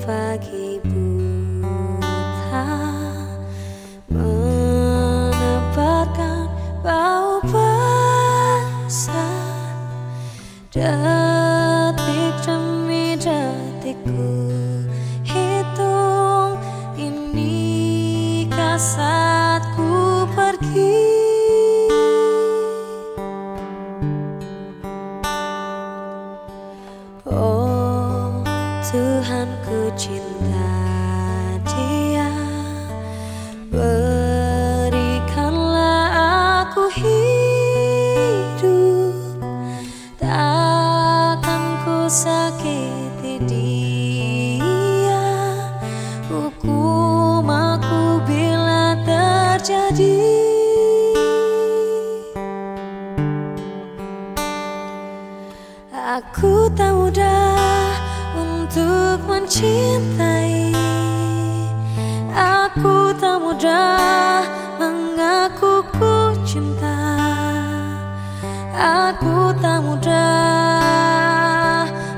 pagi buta menempatkan bau basah detik demi detikku. Tuhan ku cinta dia. Berikanlah aku hidup. Takkan ku sakiti dia. Hukum aku bila terjadi. Aku tak mudah untuk mencintai. Aku tak mudah mengaku ku cinta. Aku tak mudah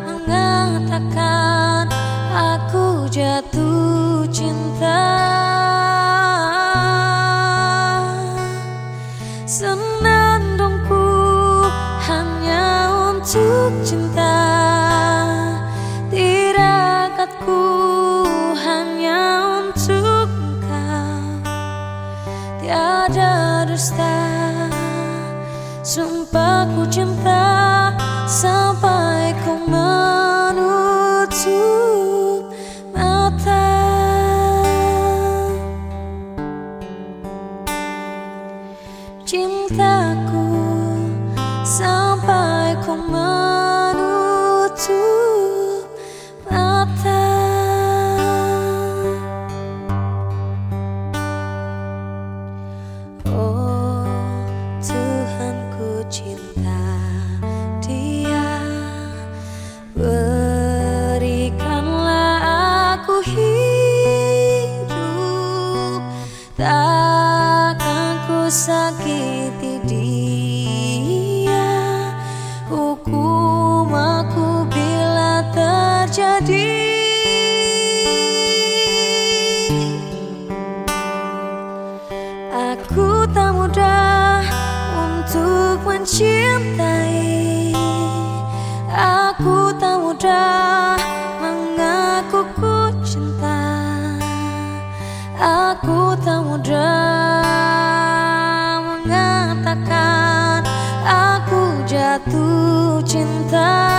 mengatakan aku jatuh cinta. Senandungku hanya untuk cinta dusta. Sumpah ku cinta Takkan ku sakiti dia. Hukum aku bila terjadi. Aku tak mudah untuk mencintai tak mudah mengatakan aku jatuh cinta